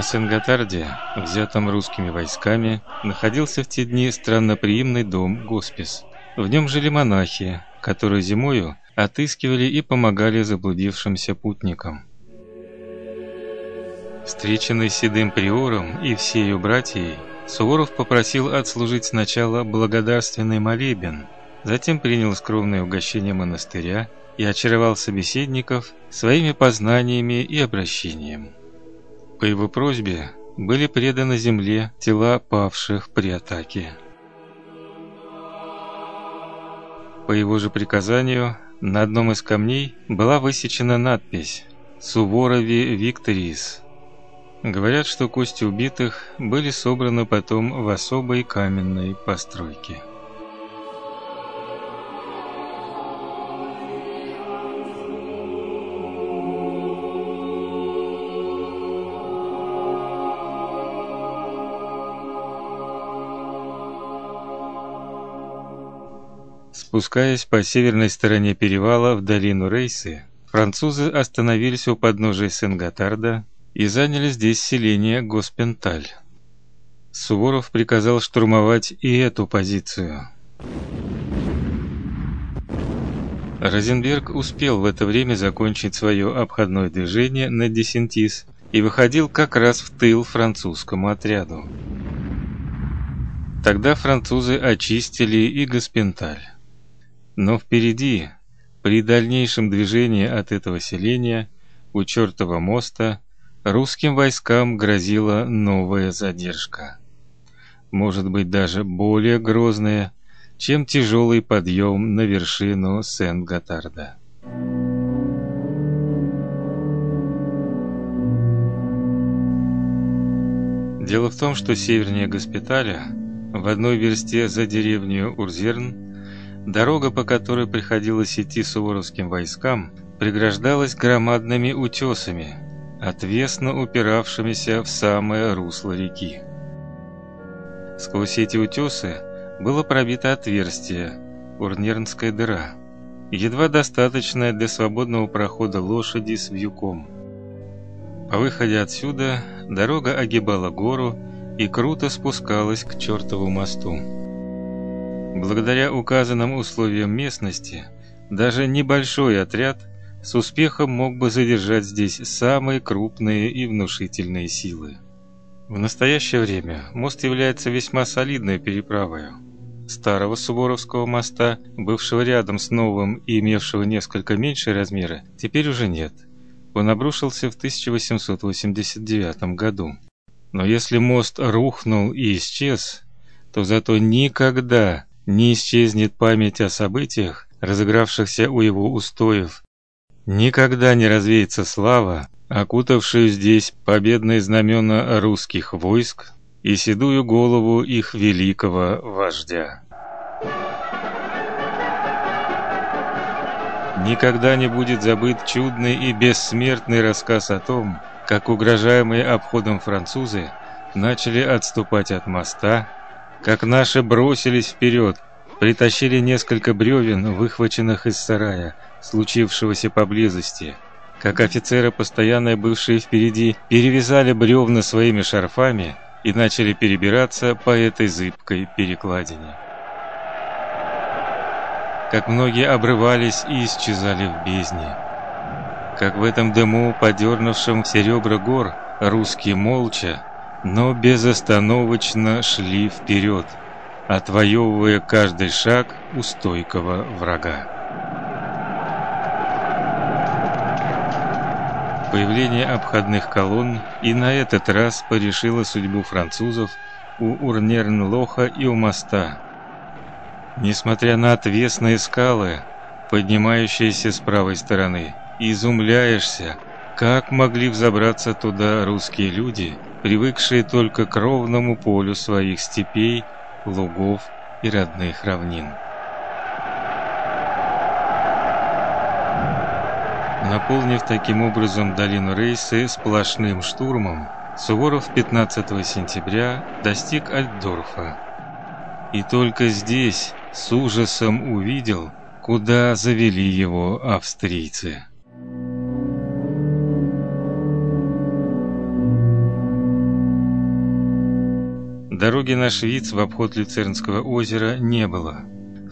На Сен-Готарде, взятом русскими войсками, находился в те дни странноприимный дом Госпис. В нем жили монахи, которые зимою отыскивали и помогали заблудившимся путникам. Встреченный седым приором и всею братьей, Суворов попросил отслужить сначала благодарственный молебен, затем принял скромное угощение монастыря и очаровал собеседников своими познаниями и обращением. По его просьбе были преданы земле тела павших при атаке. По его же приказанию на одном из камней была высечена надпись «Суворови Викторис», Говорят, что кости убитых были собраны потом в особой каменной постройке. Спускаясь по северной стороне перевала в долину Рейсы, французы остановились у подножия Сен-Готарда и заняли здесь селение Госпенталь. Суворов приказал штурмовать и эту позицию. Розенберг успел в это время закончить свое обходное движение на Десентис и выходил как раз в тыл французскому отряду. Тогда французы очистили и Госпенталь. Но впереди, при дальнейшем движении от этого селения, у чертова моста, русским войскам грозила новая задержка. Может быть, даже более грозная, чем тяжелый подъем на вершину Сен-Готарда. Дело в том, что севернее госпиталя, в одной версте за деревню Урзерн, дорога, по которой приходилось идти суворовским войскам, преграждалась громадными утесами – отвесно упиравшимися в самое русло реки. Сквозь эти утесы было пробито отверстие, урнернская дыра, едва достаточная для свободного прохода лошади с вьюком. По выходе отсюда дорога огибала гору и круто спускалась к чертову мосту. Благодаря указанным условиям местности, даже небольшой отряд с успехом мог бы задержать здесь самые крупные и внушительные силы. В настоящее время мост является весьма солидной переправой. Старого Суворовского моста, бывшего рядом с новым и имевшего несколько меньшие размеры, теперь уже нет. Он обрушился в 1889 году. Но если мост рухнул и исчез, то зато никогда не исчезнет память о событиях, разыгравшихся у его устоев Никогда не развеется слава, окутавшая здесь победные знамена русских войск и седую голову их великого вождя. Никогда не будет забыт чудный и бессмертный рассказ о том, как угрожаемые обходом французы начали отступать от моста, как наши бросились вперед, притащили несколько бревен, выхваченных из сарая, случившегося поблизости. Как офицеры, постоянно бывшие впереди, перевязали бревна своими шарфами и начали перебираться по этой зыбкой перекладине. Как многие обрывались и исчезали в бездне. Как в этом дыму, подернувшем все гор, русские молча, но безостановочно шли вперед, отвоевывая каждый шаг у стойкого врага. Появление обходных колонн и на этот раз порешило судьбу французов у Урнернлоха и у моста. Несмотря на отвесные скалы, поднимающиеся с правой стороны, изумляешься, как могли взобраться туда русские люди, привыкшие только к ровному полю своих степей, лугов и родных равнин. Наполнив таким образом долину Рейсы сплошным штурмом, Суворов 15 сентября достиг Альтдорфа. И только здесь с ужасом увидел, куда завели его австрийцы. Дороги на Швиц в обход Люцернского озера не было.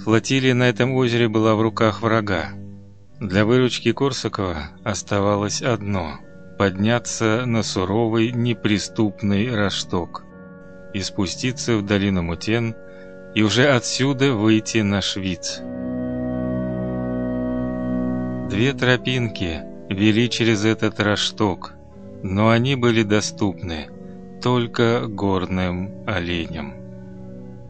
Флотилия на этом озере была в руках врага. Для выручки Корсакова оставалось одно подняться на суровый неприступный Рашток и спуститься в долину Мутен и уже отсюда выйти на Швиц. Две тропинки вели через этот Рашток, но они были доступны только горным оленям.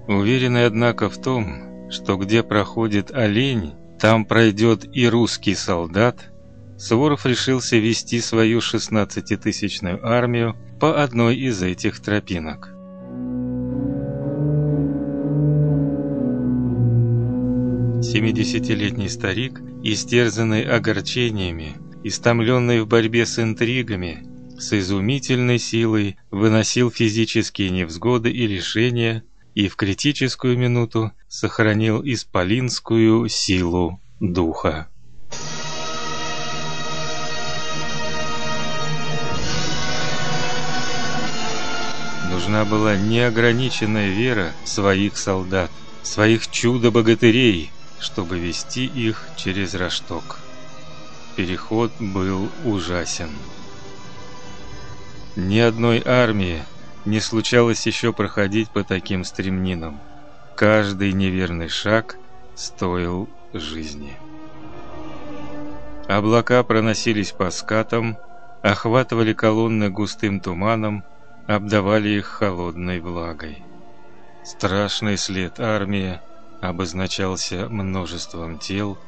Уверенный, однако, в том, что где проходит олень, там пройдет и русский солдат, Суворов решился вести свою шестнадцатитысячную армию по одной из этих тропинок. Семидесятилетний старик, истерзанный огорчениями, истомленный в борьбе с интригами, с изумительной силой выносил физические невзгоды и лишения и в критическую минуту сохранил исполинскую силу духа. Нужна была неограниченная вера своих солдат, своих чудо-богатырей, чтобы вести их через Рашток. Переход был ужасен. Ни одной армии не случалось еще проходить по таким стремнинам. Каждый неверный шаг стоил жизни. Облака проносились по скатам, охватывали колонны густым туманом, обдавали их холодной влагой. Страшный след армии обозначался множеством тел,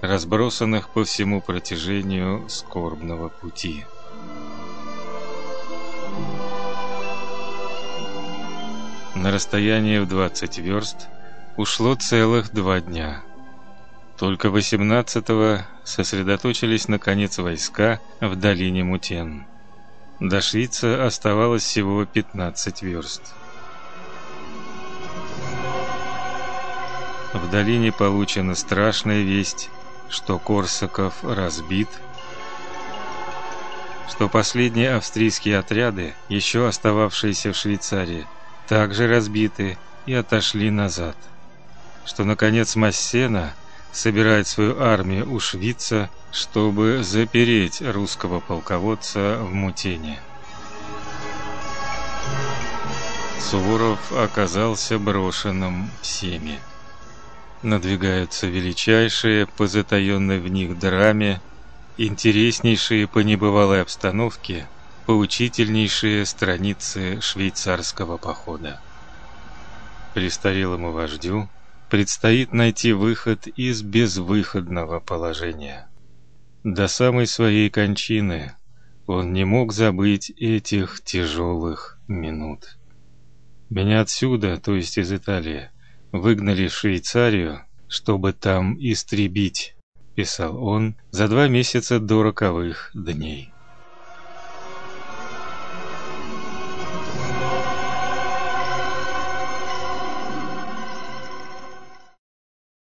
разбросанных по всему протяжению скорбного пути. На расстоянии в 20 верст ушло целых два дня. Только 18-го сосредоточились наконец войска в долине Мутен. До Швейца оставалось всего 15 верст. В долине получена страшная весть, что Корсаков разбит, что последние австрийские отряды, еще остававшиеся в Швейцарии, также разбиты и отошли назад. Что наконец Массена собирает свою армию у Швица, чтобы запереть русского полководца в Мутене. Суворов оказался брошенным всеми. Надвигаются величайшие по затаенной в них драме, интереснейшие по небывалой обстановке поучительнейшие страницы швейцарского похода. Престарелому вождю предстоит найти выход из безвыходного положения. До самой своей кончины он не мог забыть этих тяжелых минут. Меня отсюда, то есть из Италии, выгнали в Швейцарию, чтобы там истребить, писал он за два месяца до роковых дней.